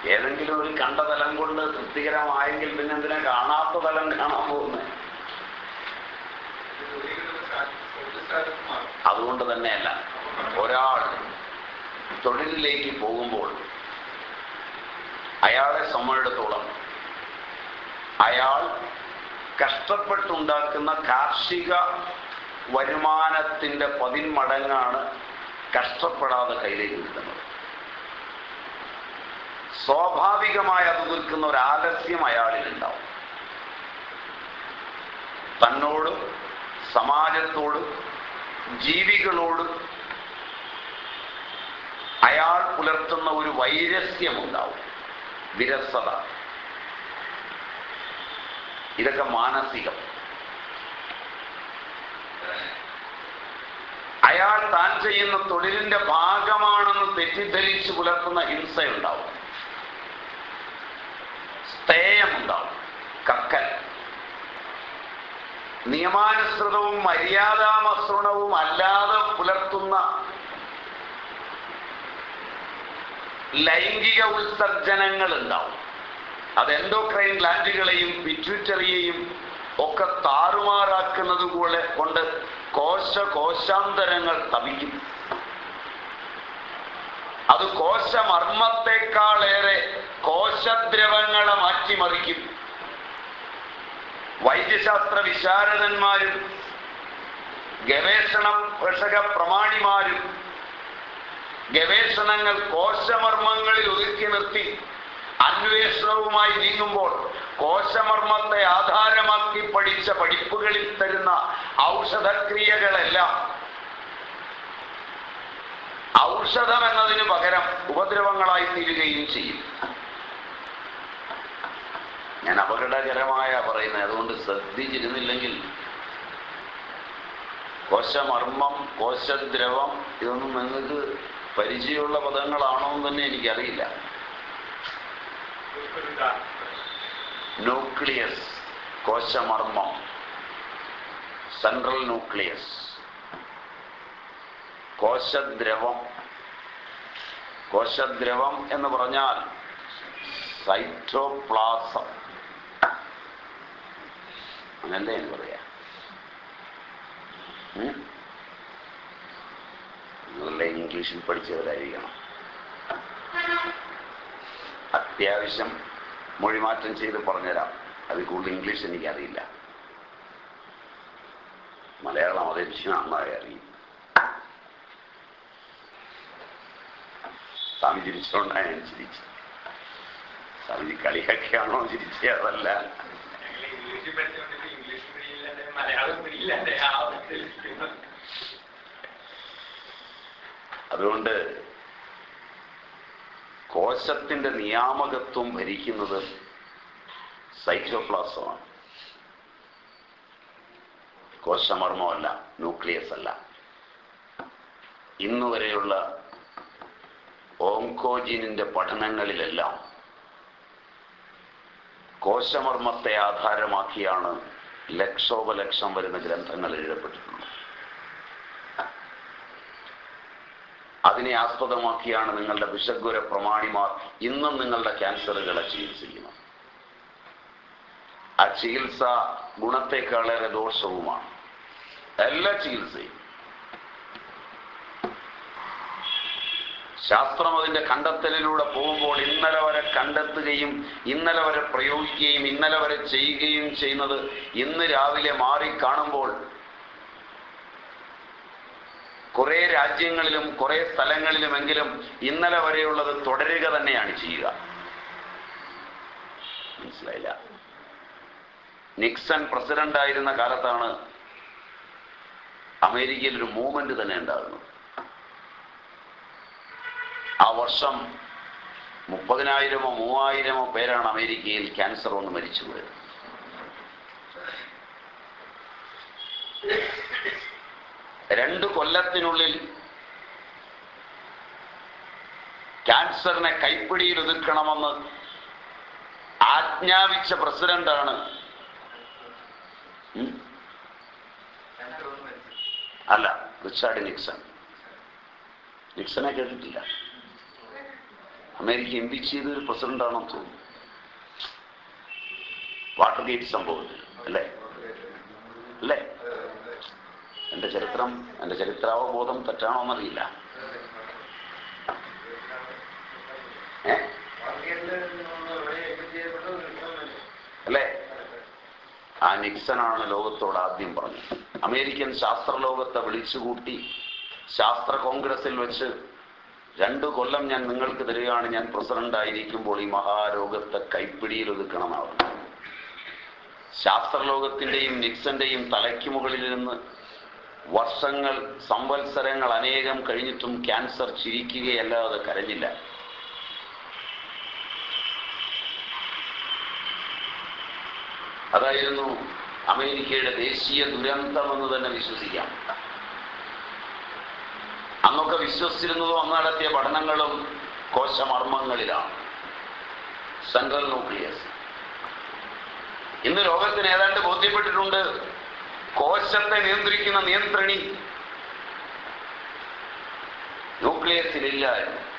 ഏതെങ്കിലും ഒരു കണ്ട തലം കൊണ്ട് തൃപ്തികരമായെങ്കിൽ പിന്നെ എന്തിനാ കാണാത്ത തലം കാണാൻ പോകുന്നത് അതുകൊണ്ട് തന്നെയല്ല. ഒരാൾ തൊഴിലിലേക്ക് പോകുമ്പോൾ അയാളെ സമ്മതിടത്തോളം അയാൾ കഷ്ടപ്പെട്ടുണ്ടാക്കുന്ന കാർഷിക വരുമാനത്തിന്റെ പതിന്മടങ്ങാണ് കഷ്ടപ്പെടാതെ കയ്യിലേക്ക് കിട്ടുന്നത് സ്വാഭാവികമായി അത് നിൽക്കുന്ന ഒരു ആലസ്യം അയാളിലുണ്ടാവും. തന്നോടും സമാജത്തോടും ജീവികളോടും അയാൾ പുലർത്തുന്ന ഒരു വൈരസ്യമുണ്ടാവും. വിരസത. ഇതൊക്കെ മാനസികം. അയാൾ താൻ ചെയ്യുന്ന തൊഴിലിന്റെ ഭാഗമാണെന്ന് തെറ്റിദ്ധരിച്ച് പുലർത്തുന്ന ഹിംസയുണ്ടാവും. സ്ഥേയമുണ്ടാവും കക്കൽ. നിയമാനുസൃതവും മര്യാദാമസൃണവും അല്ലാതെ പുലർത്തുന്ന ലൈംഗിക ഉത്സർജനങ്ങൾ ഉണ്ടാവും അത് എൻഡോക്രൈൻ ലാൻഡുകളെയും പിറ്റ്യൂറ്ററിയെയും ഒക്കെ താറുമാറാക്കുന്നത് പോലെ കൊണ്ട് കോശ കോശാന്തരങ്ങൾ തപിക്കും അത് കോശമർമ്മത്തെക്കാളേറെ കോശദ്രവങ്ങളെ മാറ്റിമറിക്കും. വൈദ്യശാസ്ത്ര വിശാരദന്മാരും ഗവേഷണ പ്രഷക പ്രമാണിമാരും ഗവേഷണങ്ങൾ കോശമർമ്മങ്ങളിൽ ഒതുക്കി നിർത്തി. അന്വേഷണവുമായി നീങ്ങുമ്പോൾ കോശമർമ്മത്തെ ആധാരമാക്കി പഠിച്ച പഠിപ്പുകളിൽ തരുന്ന ഔഷധക്രിയകളെല്ലാം ഔഷധം എന്നതിന് പകരം ഉപദ്രവങ്ങളായി തീരുകയും ചെയ്യും. ഞാൻ അപകടകരമായ പറയുന്നത്. അതുകൊണ്ട് ശ്രദ്ധിച്ചിരുന്നില്ലെങ്കിൽ കോശമർമ്മം കോശദ്രവം ഇതൊന്നും നിങ്ങൾക്ക് പരിചയമുള്ള പദങ്ങളാണോ എന്ന് തന്നെ എനിക്കറിയില്ല. ന്യൂക്ലിയസ് കോശമർമ്മം സെൻട്രൽ ന്യൂക്ലിയസ് കോശദ്രവം കോശദ്രവം എന്ന് പറഞ്ഞാൽ സൈറ്റോപ്ലാസം അങ്ങനല്ലേ എന്ന് പറയാ? ഇംഗ്ലീഷിൽ പഠിച്ചവരായിരിക്കണം. അത്യാവശ്യം മൊഴിമാറ്റം ചെയ്ത് പറഞ്ഞുതരാം. അതിൽ കൂടുതൽ ഇംഗ്ലീഷ് എനിക്കറിയില്ല. മലയാളം അതെനിക്ക് നന്നായി അറിയും. സ്വാമി ചിരിച്ചോണ്ടാണ് ഞാൻ ചിരിച്ച് സ്വാമിജി കളിയൊക്കെയാണോ ചിരിച്ചത്? അതല്ല. ഇംഗ്ലീഷ് പഠിച്ചുകൊണ്ടിട്ട് ഇംഗ്ലീഷ് പിടിയില്ലാതെ മലയാളം പിടിയില്ലാതെ ആ അവസ്ഥയിൽ അതുകൊണ്ട് കോശത്തിന്റെ നിയാമകത്വം ഭരിക്കുന്നത് സൈറ്റോപ്ലാസമാണ്. കോശമർമ്മമല്ല ന്യൂക്ലിയസ് അല്ല. ഇന്നുവരെയുള്ള ഓങ്കോജിനിന്റെ പഠനങ്ങളിലെല്ലാം കോശമർമ്മത്തെ ആധാരമാക്കിയാണ് ലക്ഷോപലക്ഷം വരുന്ന ഗ്രന്ഥങ്ങൾ എഴുതപ്പെട്ടിട്ടുള്ളത്. അതിനെ ആസ്പദമാക്കിയാണ് നിങ്ങളുടെ വിഷഗുര പ്രമാണിമാർ ഇന്നും നിങ്ങളുടെ ക്യാൻസറുകളെ ചികിത്സിക്കുന്നത്. ആ ചികിത്സ ഗുണത്തെക്കാളേറെ ദോഷവുമാണ്. എല്ലാ ചികിത്സയും. ശാസ്ത്രം അതിന്റെ കണ്ടെത്തലിലൂടെ പോകുമ്പോൾ ഇന്നലെ വരെ കണ്ടെത്തുകയും ഇന്നലെ വരെ പ്രയോഗിക്കുകയും ഇന്നലെ വരെ ചെയ്യുകയും ചെയ്യുന്നത് ഇന്ന് രാവിലെ മാറി കാണുമ്പോൾ കുറെ രാജ്യങ്ങളിലും കുറെ സ്ഥലങ്ങളിലുമെങ്കിലും ഇന്നലെ വരെയുള്ളത് തുടരുക തന്നെയാണ് ചെയ്യുക. മനസ്സിലായില്ല? നിക്സൺ പ്രസിഡന്റ് ആയിരുന്ന കാലത്താണ് അമേരിക്കയിൽ ഒരു മൂവ്മെന്റ് തന്നെ ഉണ്ടാകുന്നത്. ആ വർഷം മുപ്പതിനായിരമോ മൂവായിരമോ പേരാണ് അമേരിക്കയിൽ ക്യാൻസർ വന്ന് മരിച്ചുപോയത്. രണ്ട് കൊല്ലത്തിനുള്ളിൽ ക്യാൻസറിനെ കൈപ്പിടിയിൽ ഒതുക്കണമെന്ന് ആജ്ഞാപിച്ച പ്രസിഡന്റാണ്? അല്ല റിച്ചാർഡ് നിക്സൺ. നിക്സനെ കേട്ടിട്ടില്ല. അമേരിക്ക എം പി ചെയ്ത ഒരു പ്രസിഡന്റാണെന്ന് തോന്നുന്നു. വാട്ടർ ഗേറ്റ് സംഭവത്തിൽ അല്ലേ? അല്ലേ? എന്റെ ചരിത്രം എന്റെ ചരിത്രാവബോധം തെറ്റാണോ എന്നറിയില്ല. അല്ലേ? ആ നിക്സനാണ് ലോകത്തോട് ആദ്യം പറഞ്ഞത്. അമേരിക്കൻ ശാസ്ത്രലോകത്തെ വിളിച്ചുകൂട്ടി ശാസ്ത്ര കോൺഗ്രസിൽ വെച്ച് രണ്ടു കൊല്ലം ഞാൻ നിങ്ങൾക്ക് തരികയാണ്. ഞാൻ പ്രസിഡന്റ് ആയിരിക്കുമ്പോൾ ഈ മഹാരോഗത്തെ കൈപ്പിടിയിൽ ഒതുക്കണമെന്നാണ് ശാസ്ത്രലോകത്തിന്റെയും നിക്സന്റെയും തലയ്ക്ക് മുകളിൽ നിന്ന് വർഷങ്ങൾ സംവത്സരങ്ങൾ അനേകം കഴിഞ്ഞിട്ടും ക്യാൻസർ ചിരിക്കുകയല്ലാതെ കരഞ്ഞില്ല. അതായിരുന്നു അമേരിക്കയുടെ ദേശീയ ദുരന്തമെന്ന് തന്നെ വിശ്വസിക്കാം. അന്നൊക്കെ വിശ്വസിച്ചിരുന്നതും അന്ന് നടത്തിയ പഠനങ്ങളും കോശമർമ്മങ്ങളിലാണ്. സെൻട്രൽ ന്യൂക്ലിയസ് ഇന്ന് ലോകത്തിന് ഏതാണ്ട് ബോധ്യപ്പെട്ടിട്ടുണ്ട് കോശത്തെ നിയന്ത്രിക്കുന്ന നിയന്ത്രണി ന്യൂക്ലിയസിലില്ല. എന്ന്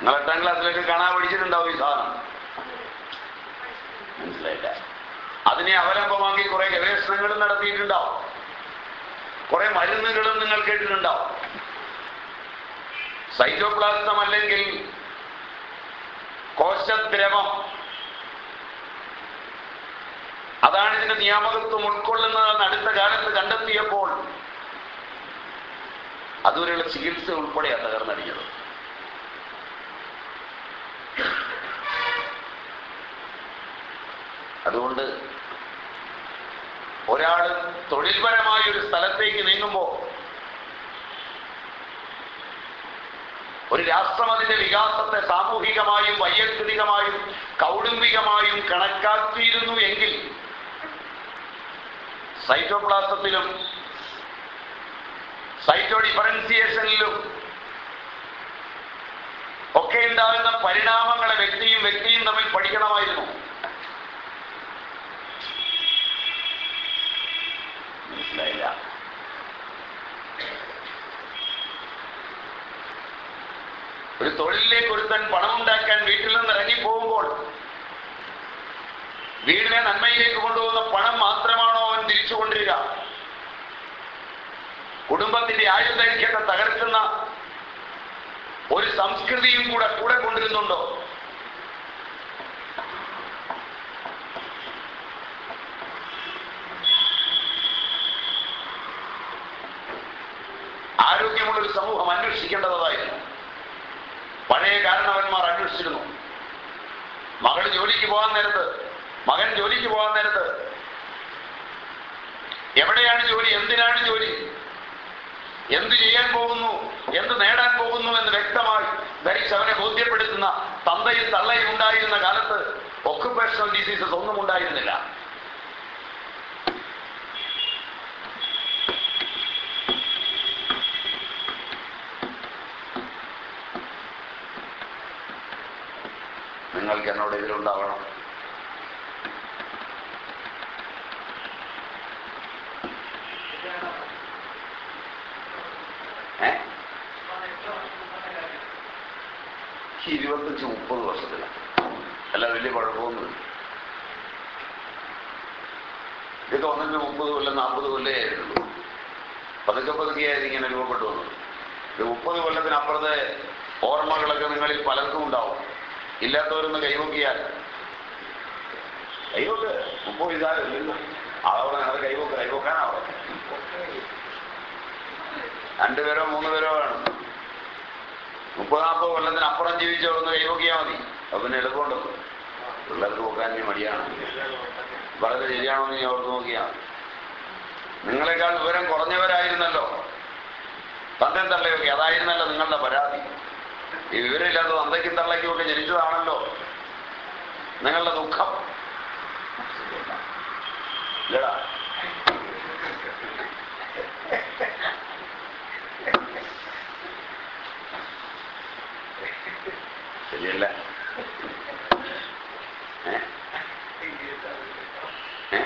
നിങ്ങൾ എട്ടാം ക്ലാസ്സിലേക്ക് കാണാൻ പഠിച്ചിട്ടുണ്ടാവും ഈ സാധനം. മനസ്സിലായില്ല. അതിനെ അവലംബമാക്കി കുറെ ഗവേഷണങ്ങളും നടത്തിയിട്ടുണ്ടാവും. കുറെ മരുന്നുകളും നിങ്ങൾ കേട്ടിട്ടുണ്ടാവും. സൈറ്റോപ്ലാസം അല്ലെങ്കിൽ കോശദ്രവം അതാണ് ഇതിന്റെ നിയാമകത്വം ഉൾക്കൊള്ളുന്നതെന്ന് അടുത്ത കാലത്ത് കണ്ടെത്തിയപ്പോൾ അതുവരെയുള്ള ചികിത്സ ഉൾപ്പെടെയാണ് തകർന്നടിഞ്ഞത്. അതുകൊണ്ട് ഒരാൾ തൊഴിൽപരമായ ഒരു സ്ഥലത്തേക്ക് നീങ്ങുമ്പോൾ ഒരു രാഷ്ട്രം അതിന്റെ വികാസത്തെ സാമൂഹികമായും വൈയക്തികമായും കൗടുംബികമായും കണക്കാക്കിയിരുന്നു എങ്കിൽ സൈറ്റോപ്ലാസത്തിലും സൈറ്റോ ഡിഫറൻസിയേഷനിലും ഒക്കെ ഉണ്ടാകുന്ന പരിണാമങ്ങളെ വ്യക്തിയും വ്യക്തിയും തമ്മിൽ പഠിക്കണമായിരുന്നു. മനസ്സിലായില്ല? ഒരു തൊഴിലിലേക്ക് ഒരുത്തൻ പണമുണ്ടാക്കാൻ വീട്ടിൽ നിന്ന് ഇറങ്ങിപ്പോകുമ്പോൾ വീടിനെ നന്മയിലേക്ക് കൊണ്ടുപോകുന്ന പണം മാത്രമാണോ അവൻ തിരിച്ചു കൊണ്ടിരിക്കുക കുടുംബത്തിന്റെ ആയുർദൈർഘ്യത്തെ തകർക്കുന്ന ഒരു സംസ്കൃതിയും കൂടെ കൂടെ കൊണ്ടിരുന്നുണ്ടോ ആരോഗ്യമുള്ള ഒരു സമൂഹം അന്വേഷിക്കേണ്ടതായിരുന്നു പഴയ കാരണവന്മാർ അന്വേഷിച്ചിരുന്നു മകൾ ജോലിക്ക് പോകാൻ നേരത്ത് മകൻ ജോലിക്ക് പോകാൻ നേരത്ത് എവിടെയാണ് ജോലി എന്തിനാണ് ജോലി എന്ത് ചെയ്യാൻ പോകുന്നു എന്ത് നേടാൻ പോകുന്നു എന്ന് വ്യക്തമായി ധരിച്ച് അവനെ ബോധ്യപ്പെടുത്തുന്ന തന്തയും തള്ളയും ഉണ്ടായിരുന്ന കാലത്ത് ഒക്കുപേഷണൽ ഡിസീസസ് ഒന്നും ഉണ്ടായിരുന്നില്ല നിങ്ങൾക്ക് എന്നോട് ഇതിലുണ്ടാവണം ഏ ഇരുപത്തഞ്ച് മുപ്പത് വർഷത്തില അല്ല വലിയ കുഴപ്പമൊന്നുമില്ല ഇതൊക്കെ ഒന്നിന് മുപ്പത് കൊല്ലം നാൽപ്പത് കൊല്ലേ ആയിരുന്നുള്ളൂ പതുക്കെ പതുക്കെയായിരുന്നു ഇങ്ങനെ രൂപപ്പെട്ടു വന്നു. ഒരു മുപ്പത് കൊല്ലത്തിനപ്പുറത്തെ ഓർമ്മകളൊക്കെ നിങ്ങളിൽ പലർക്കും ഉണ്ടാവും. ഇല്ലാത്തവരൊന്ന് കൈവക്കിയാൽ. കൈവക്ക്. മുപ്പത് ഇതാരും അതവിടെ നിങ്ങൾ കൈവക്ക് കൈവക്കാനാവും രണ്ടുപേരോ മൂന്ന് പേരോ വേണം. മുപ്പത് നാൽപ്പത് കൊല്ലത്തിനപ്പുറം ജീവിച്ചവരൊന്ന് കൈവക്കിയാൽ മതി. അപ്പൊ പിന്നെ എളുപ്പമുണ്ടോ പിള്ളേർക്ക് പോക്കാൻ മടിയാണ്. വളരെ ശരിയാണോ നീ ഓർത്ത് നോക്കിയാൽ നിങ്ങളെക്കാൾ വിവരം കുറഞ്ഞവരായിരുന്നല്ലോ. തന്തയും തള്ളയൊക്കെ അതായിരുന്നല്ലോ നിങ്ങളുടെ പരാതി. ഈ വിവരമില്ലാത്ത തന്തയ്ക്കും തള്ളയ്ക്കും ഒക്കെ ജനിച്ചതാണല്ലോ. നിങ്ങളുടെ ദുഃഖം. ഇല്ലടാ ശരിയല്ല ഏ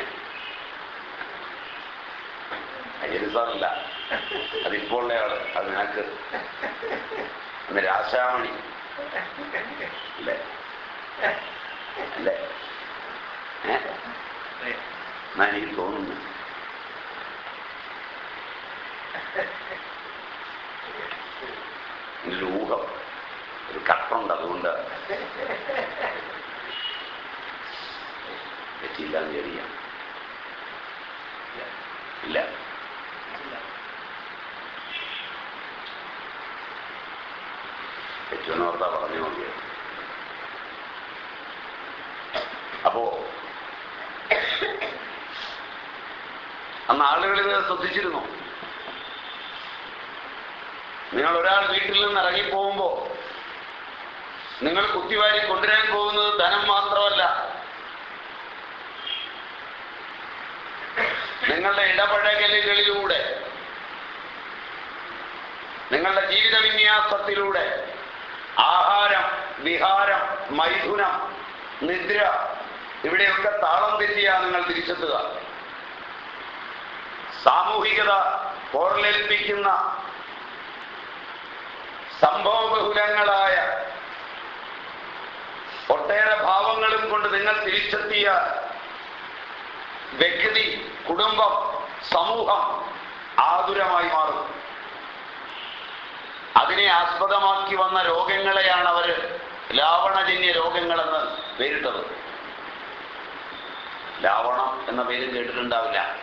ഏ അയ്യര് സാറല്ല അതിപ്പോൾ ഉള്ളയാൾ അത് നിനക്ക് അന്ന് രാശാമണി അല്ലേ അല്ലേ ഏ എന്നാ എനിക്ക് തോന്നുന്നു ഒരു ഊഹം ഒരു കട്ടുണ്ട് അതുകൊണ്ട് പറ്റിയില്ല എന്ന് വിചാരിക്കാം ഇല്ല ഓർത്താ പറഞ്ഞു നോക്കിയത് അപ്പോ അന്ന് ആളുകളിൽ ശ്രദ്ധിച്ചിരുന്നു. നിങ്ങൾ ഒരാൾ വീട്ടിൽ നിന്ന് ഇറങ്ങിപ്പോകുമ്പോ നിങ്ങൾ കുത്തിവാരി കൊണ്ടുവരാൻ പോകുന്നത് ധനം മാത്രമല്ല. നിങ്ങളുടെ ഇടപഴകലുകളിലൂടെ നിങ്ങളുടെ ജീവിത വിന്യാസത്തിലൂടെ ആഹാരം വിഹാരം മൈഥുനം നിദ്ര ഇവിടെയൊക്കെ താളം തെറ്റിയാ നിങ്ങൾ തിരിച്ചെത്തുക. സാമൂഹികത പോർലേൽപ്പിക്കുന്ന സംഭവബഹുലങ്ങളായ ഒട്ടേറെ ഭാവങ്ങളും കൊണ്ട് നിങ്ങൾ തിരിച്ചെത്തിയ വ്യക്തി കുടുംബം സമൂഹം ആതുരമായി അതിനെ ആസ്പദമാക്കി വന്ന രോഗങ്ങളെയാണ് അവർ ലാവണജന്യ രോഗങ്ങളെന്ന് പേരിട്ടത്. ലാവണം എന്ന പേരും കേട്ടിട്ടുണ്ടാവില്ല.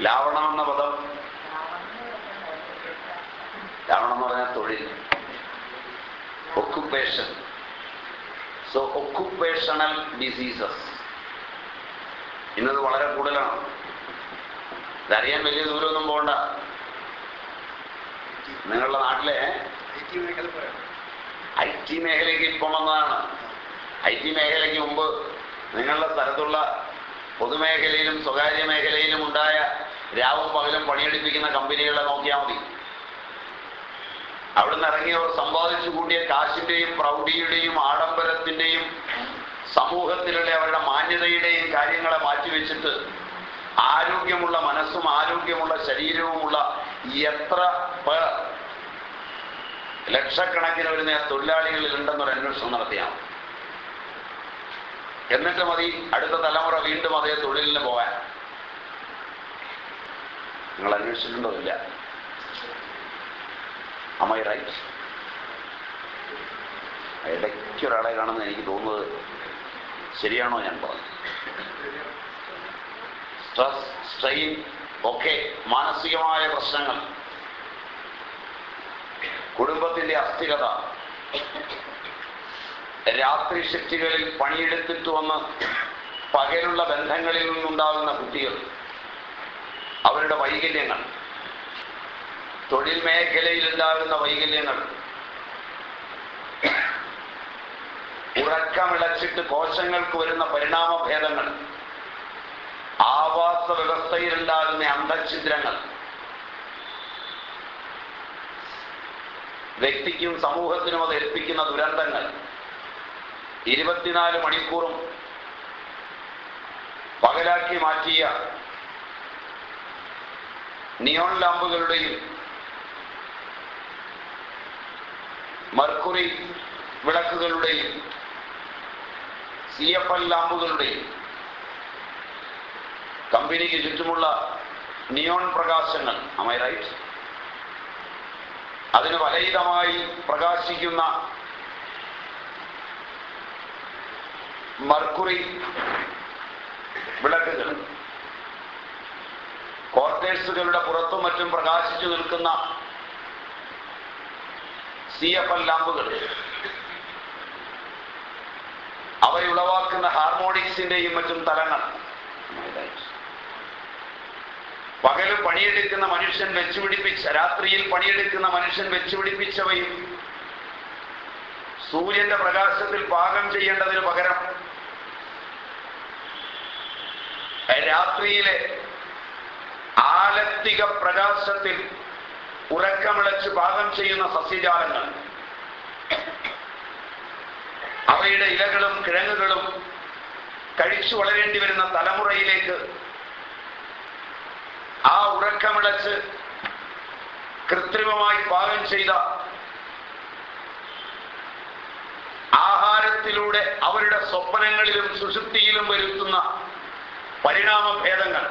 ലാവണം എന്ന പദം. ലാവണം എന്ന് പറഞ്ഞാൽ തൊഴിൽ. ഒക്കുപേഷൻ സോ ഒക്കുപ്പേഷണൽ ഡിസീസസ് ഇന്നത് വളരെ കൂടുതലാണ്. ഇതറിയാൻ വലിയ ദൂരമൊന്നും പോകണ്ട. നിങ്ങളുടെ നാട്ടിലെ ഐ ടി മേഖലയ്ക്ക് ഇപ്പം വന്നതാണ്. ഐ ടി മേഖലയ്ക്ക് മുമ്പ് നിങ്ങളുടെ സ്ഥലത്തുള്ള പൊതുമേഖലയിലും സ്വകാര്യ മേഖലയിലും ഉണ്ടായ രാവും പകലും പണിയെടുപ്പിക്കുന്ന കമ്പനികളെ നോക്കിയാൽ മതി. അവിടുന്ന് ഇറങ്ങിയവർ സമ്പാദിച്ചു കൂട്ടിയ കാശിന്റെയും പ്രൗഢിയുടെയും ആഡംബരത്തിന്റെയും സമൂഹത്തിലുള്ള അവരുടെ മാന്യതയുടെയും കാര്യങ്ങളെ മാറ്റിവെച്ചിട്ട് ആരോഗ്യമുള്ള മനസ്സും ആരോഗ്യമുള്ള ശരീരവുമുള്ള എത്ര പേർ ലക്ഷക്കണക്കിന് വരുന്ന തൊഴിലാളികളിൽ ഉണ്ടെന്നൊരു അന്വേഷണം നടത്തിയാണ്. എന്നിട്ട് മതി അടുത്ത തലമുറ വീണ്ടും അതേ തൊഴിലിന് പോകാൻ നിങ്ങൾ അന്വേഷിച്ചിട്ടുണ്ടോ ഇല്ല? റൈറ്റ് ഇടയ്ക്ക് ഒരാളെ കാണുന്ന എനിക്ക് തോന്നുന്നത് ശരിയാണോ ഞാൻ പറഞ്ഞു സ്ട്രെസ് സ്ട്രെയിൻ ഒക്കെ മാനസികമായ പ്രശ്നങ്ങൾ. കുടുംബത്തിന്റെ അസ്ഥിരത. രാത്രി ഷിഫ്റ്റുകളിൽ പണിയെടുത്തിട്ട് വന്ന് പകലുള്ള ബന്ധങ്ങളിൽ നിന്നുണ്ടാകുന്ന കുട്ടികൾ. അവരുടെ വൈകല്യങ്ങൾ. തൊഴിൽ മേഖലയിൽ ഉണ്ടാകുന്ന വൈകല്യങ്ങൾ. ഉറക്കമിളച്ചിട്ട് കോശങ്ങൾക്ക് വരുന്ന പരിണാമ ഭേദങ്ങൾ. ആവാസ വ്യവസ്ഥയിലുണ്ടാകുന്ന അന്തഛിദ്രങ്ങൾ വ്യക്തിക്കും സമൂഹത്തിനും അത് ഏൽപ്പിക്കുന്ന ദുരന്തങ്ങൾ. ഇരുപത്തിനാല് മണിക്കൂറും പകലാക്കി മാറ്റിയ നിയോൺ ലാമ്പുകളുടെയും മർക്കുറി വിളക്കുകളുടെയും സി എഫ് എൽ ലാമ്പുകളുടെയും കമ്പനിക്ക് ചുറ്റുമുള്ള നിയോൺ പ്രകാശങ്ങൾ അമൈ റൈറ്റ് അതിന് വലയിതമായി പ്രകാശിക്കുന്ന മർക്കുറി വിളക്കുകൾ ക്വാർട്ടേഴ്സുകളുടെ പുറത്തും മറ്റും പ്രകാശിച്ചു നിൽക്കുന്ന സി എഫ് എൽ ലാമ്പുകൾ അവയുളവാക്കുന്ന ഹാർമോണിക്സിന്റെയും മറ്റും തലങ്ങൾ പകൽ പണിയെടുക്കുന്ന മനുഷ്യൻ വെച്ചുപിടിപ്പിച്ച രാത്രിയിൽ പണിയെടുക്കുന്ന മനുഷ്യൻ വെച്ചുപിടിപ്പിച്ചവയും സൂര്യന്റെ പ്രകാശത്തിൽ പാകം ചെയ്യേണ്ടതിന് പകരം രാത്രിയിലെ ആലത്തിക പ്രകാശത്തിൽ ഉറക്കമിളച്ച് പാകം ചെയ്യുന്ന സസ്യജാലങ്ങൾ. അവയുടെ ഇലകളും കിഴങ്ങുകളും കഴിച്ചു വളരേണ്ടി വരുന്ന തലമുറയിലേക്ക് ആ ഉറക്കമിളച്ച് കൃത്രിമമായി പാകം ചെയ്ത ആഹാരത്തിലൂടെ അവരുടെ സ്വപ്നങ്ങളിലും സുഷുപ്തിയിലും വരുത്തുന്ന പരിണാമഭേദങ്ങൾ.